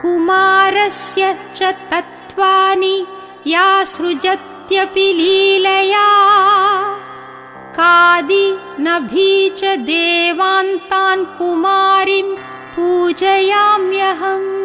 कुमारस्य च तत्त्वानि या सृजत्यपि लीलया। कादि नभी च देवान्तान् कुमारीं पूजयाम्यहम्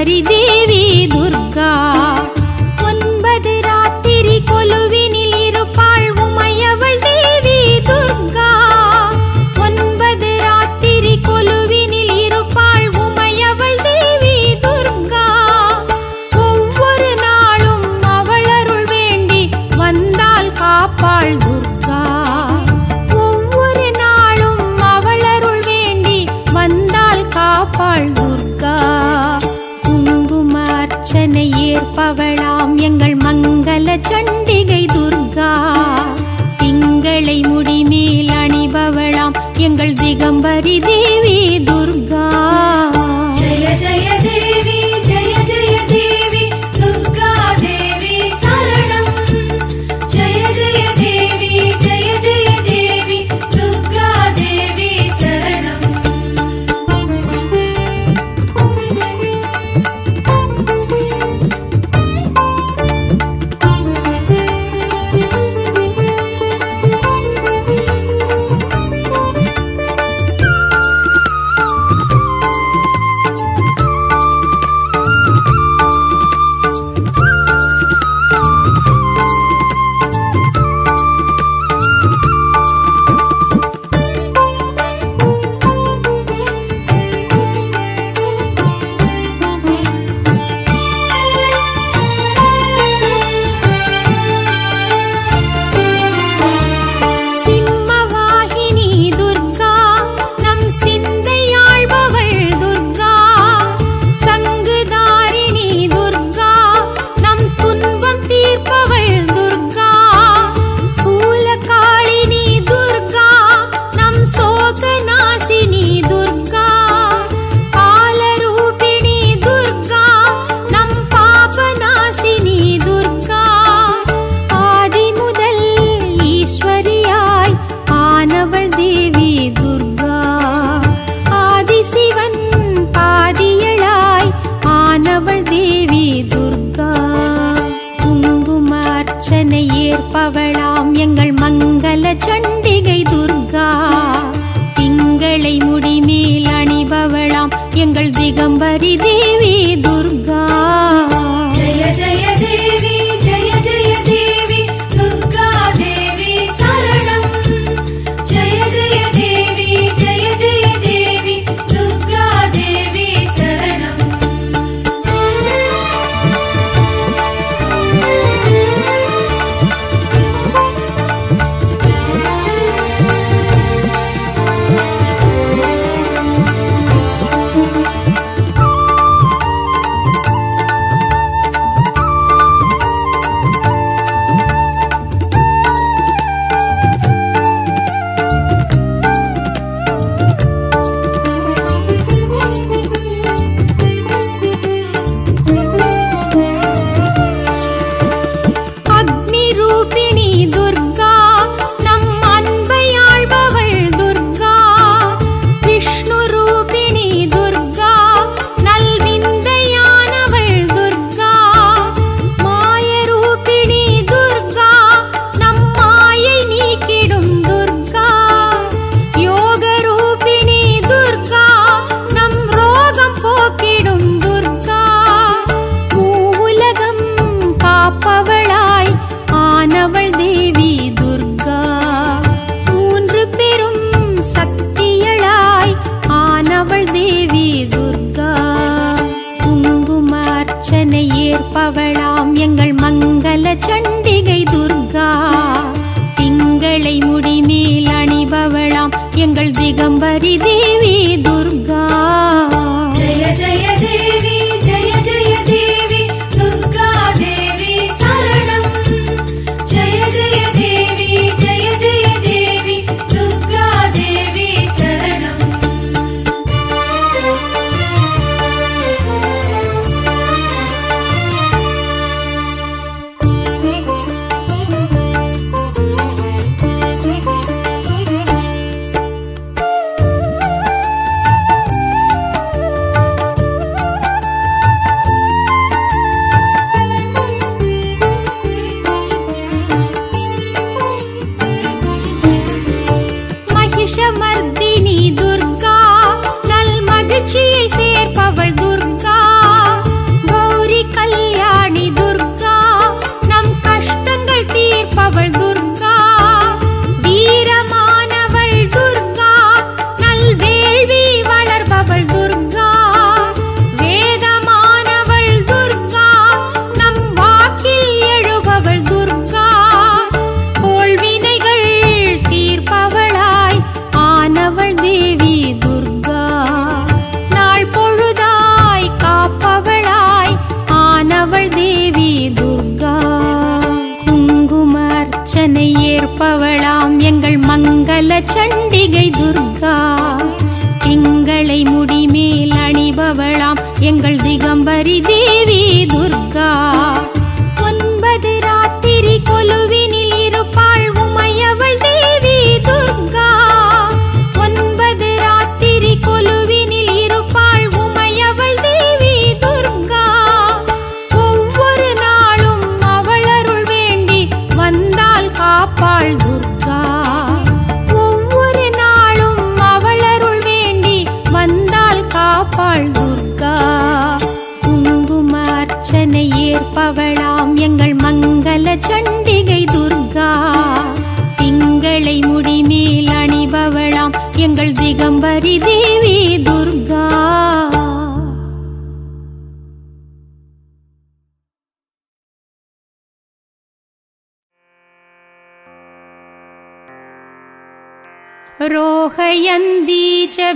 Marina. हरि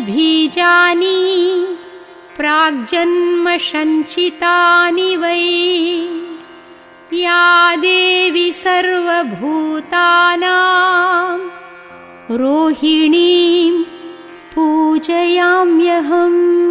बीजानि प्राग्जन्मसञ्चितानि वै। या देवी सर्वभूतानां रोहिणीं पूजयाम्यहम्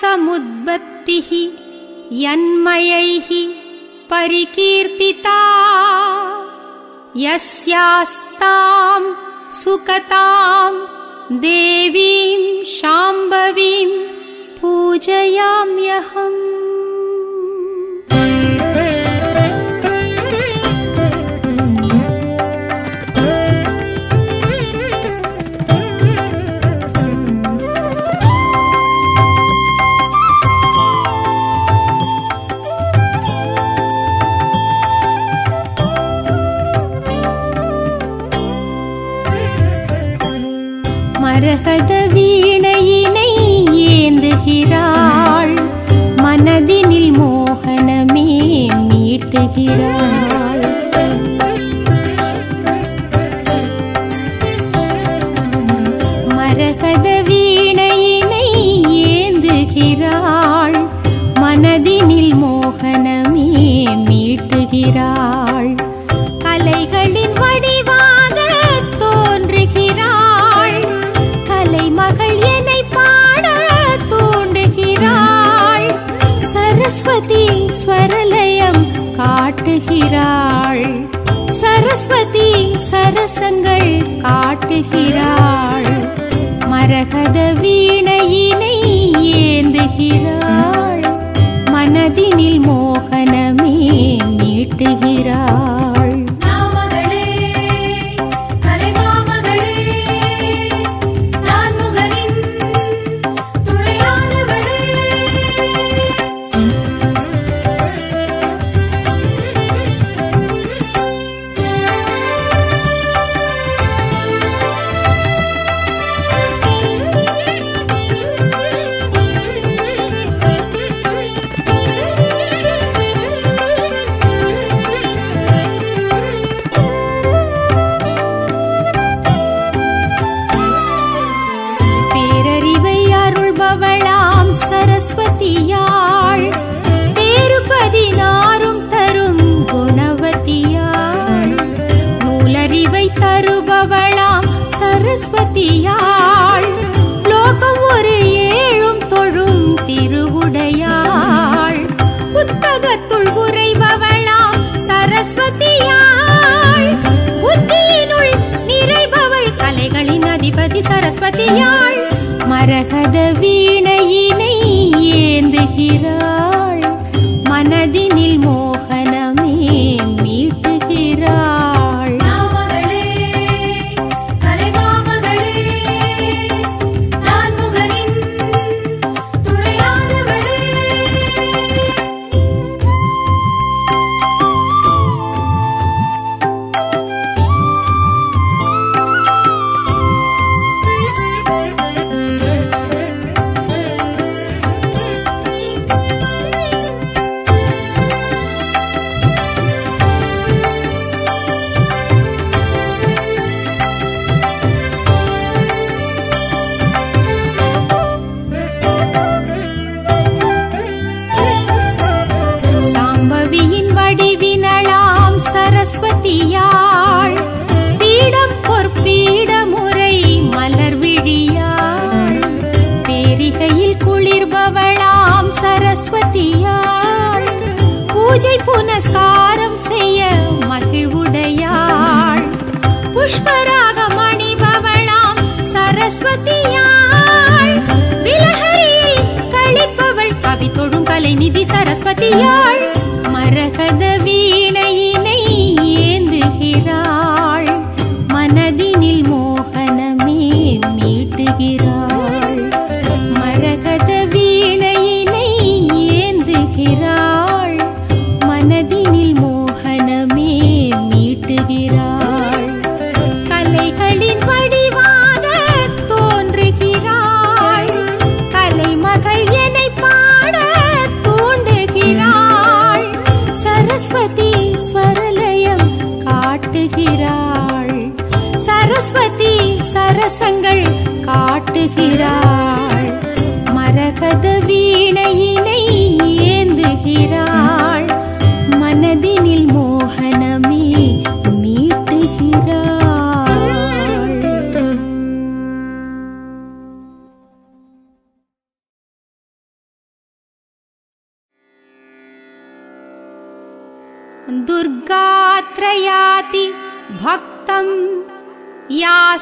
समुद्बत्तिः यन्मयैः परिकीर्तिता। यस्यास्तां सुकतां देवीं शाम्भवीं पूजयाम्यहम्। மரகத வீணையினை ஏந்துகிறாள். மனதினில் மோகனமே மீட்டுகிறாள் சரஸ்வதி ஸ்வரலயம் காட்டுகிறாள். சரஸ்வதி சரசங்கள் காட்டுகிறாள். மரகத வீணையினை ஏந்துகிறாள். மனதினில் மோகனமே நீட்டுகிறாள்.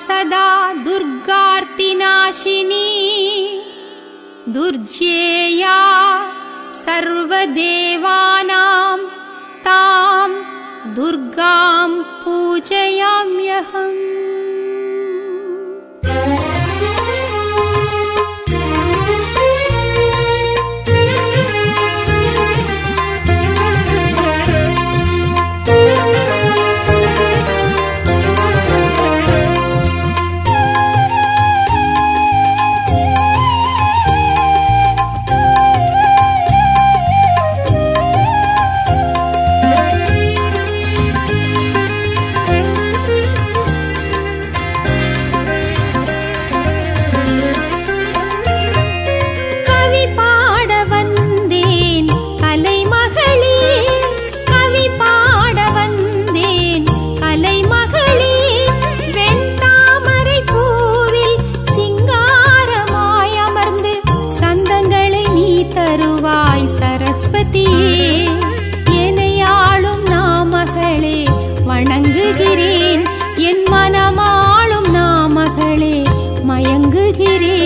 सदा दुर्गार्तिनाशिनी। दुर्जेया सर्वदेवानां तां दुर्गां पूजयाम्यहम्। மயங்குகிறேன். என் மனமாளும் நாமகளே மயங்குகிறேன்.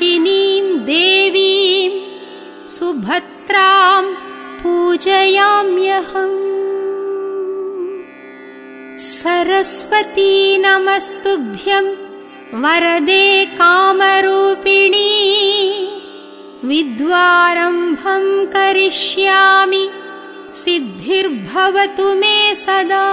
कामाक्षिणीं देवीं सुभद्रां पूजयाम्यहम्। सरस्वती नमस्तुभ्यं वरदे कामरूपिणी विद्वारम्भं करिष्यामि सिद्धिर्भवतु मे सदा।